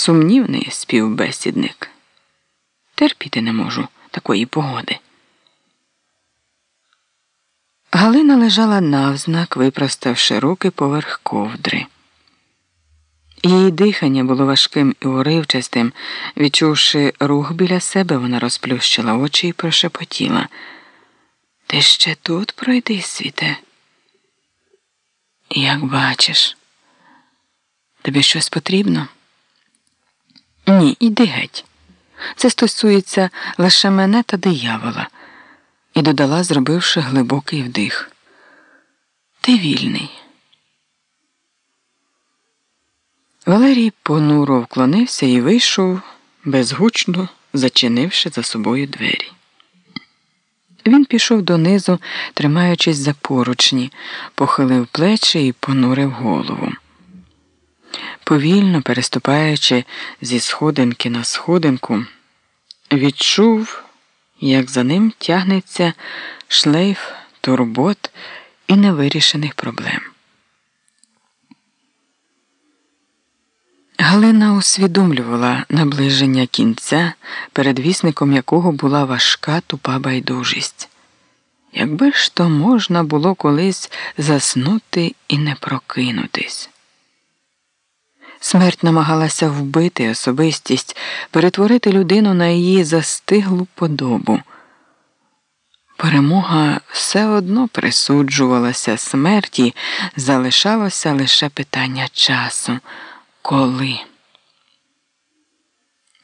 сумнівний співбесідник. Терпіти не можу такої погоди. Галина лежала навзнак, випроставши руки поверх ковдри. Її дихання було важким і уривчастим. Відчувши рух біля себе, вона розплющила очі і прошепотіла. Ти ще тут пройди, світе? Як бачиш, тобі щось потрібно? Ні, іди геть. Це стосується лише мене та диявола, і додала, зробивши глибокий вдих. Ти вільний. Валерій понуро вклонився і вийшов, безгучно зачинивши за собою двері. Він пішов донизу, тримаючись за поручні, похилив плечі і понурив голову. Повільно переступаючи зі сходинки на сходинку, відчув, як за ним тягнеться шлейф турбот і невирішених проблем. Галина усвідомлювала наближення кінця, передвісником якого була важка тупа байдужість. Якби ж то можна було колись заснути і не прокинутись. Смерть намагалася вбити особистість, перетворити людину на її застиглу подобу. Перемога все одно присуджувалася смерті, залишалося лише питання часу коли.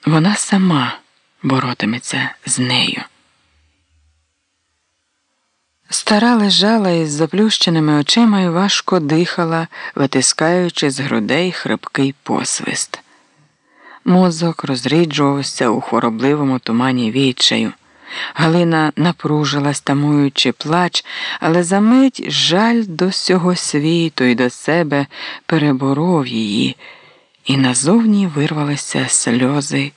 Вона сама боротиметься з нею. Стара лежала із заплющеними очима і важко дихала, витискаючи з грудей хрипкий посвист. Мозок розріджувався у хворобливому тумані відчаю. Галина напружилась, тамуючи плач, але за мить жаль до всього світу і до себе переборов її, і назовні вирвалися сльози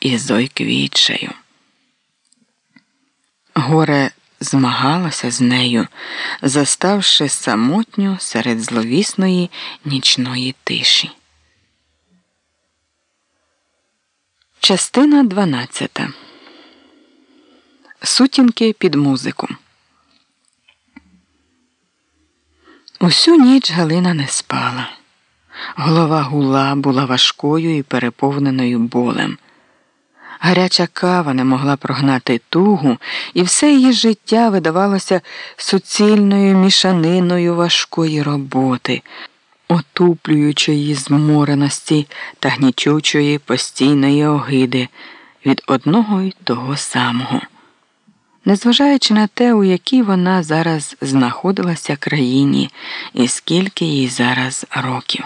і зойки відчаю. Горе змагалося з нею, заставши самотню серед зловісної нічної тиші. Частина 12. Сутінки під музику. Усю ніч Галина не спала. Голова гула була важкою і переповненою болем. Гаряча кава не могла прогнати тугу, і все її життя видавалося суцільною мішаниною важкої роботи, отуплюючої змореності та гнічучої постійної огиди від одного й того самого. Незважаючи на те, у якій вона зараз знаходилася країні, і скільки їй зараз років.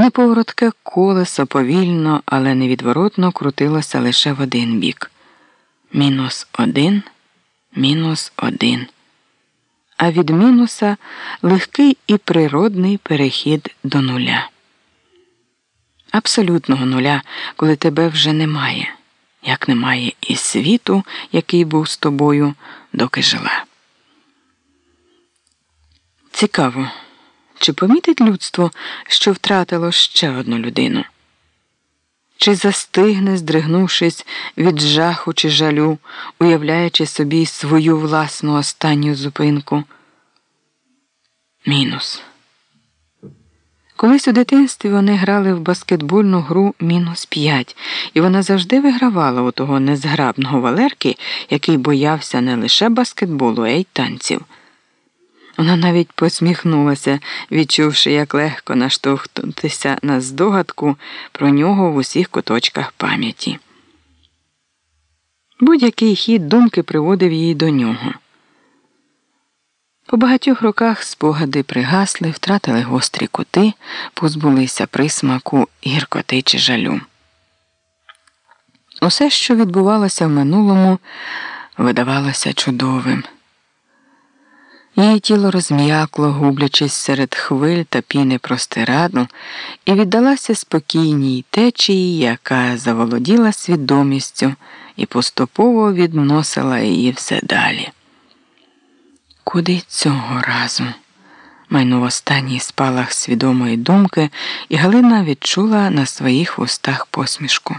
Неповоротке колесо повільно, але невідворотно крутилося лише в один бік. Мінус один, мінус один. А від мінуса легкий і природний перехід до нуля. Абсолютного нуля, коли тебе вже немає, як немає і світу, який був з тобою, доки жила. Цікаво. Чи помітить людство, що втратило ще одну людину? Чи застигне, здригнувшись від жаху чи жалю, уявляючи собі свою власну останню зупинку? Мінус. Колись у дитинстві вони грали в баскетбольну гру мінус п'ять, і вона завжди вигравала у того незграбного Валерки, який боявся не лише баскетболу, а й танців. Вона навіть посміхнулася, відчувши, як легко наштовхнутися на здогадку про нього в усіх куточках пам'яті. Будь-який хід думки приводив її до нього. По багатьох роках спогади пригасли, втратили гострі кути, позбулися присмаку гіркоти чи жалю. Усе, що відбувалося в минулому, видавалося чудовим. Її тіло розм'якло, гублячись серед хвиль та піни простираду, і віддалася спокійній течії, яка заволоділа свідомістю і поступово відносила її все далі. Куди цього разу? майнув останній спалах свідомої думки, і Галина відчула на своїх вустах посмішку.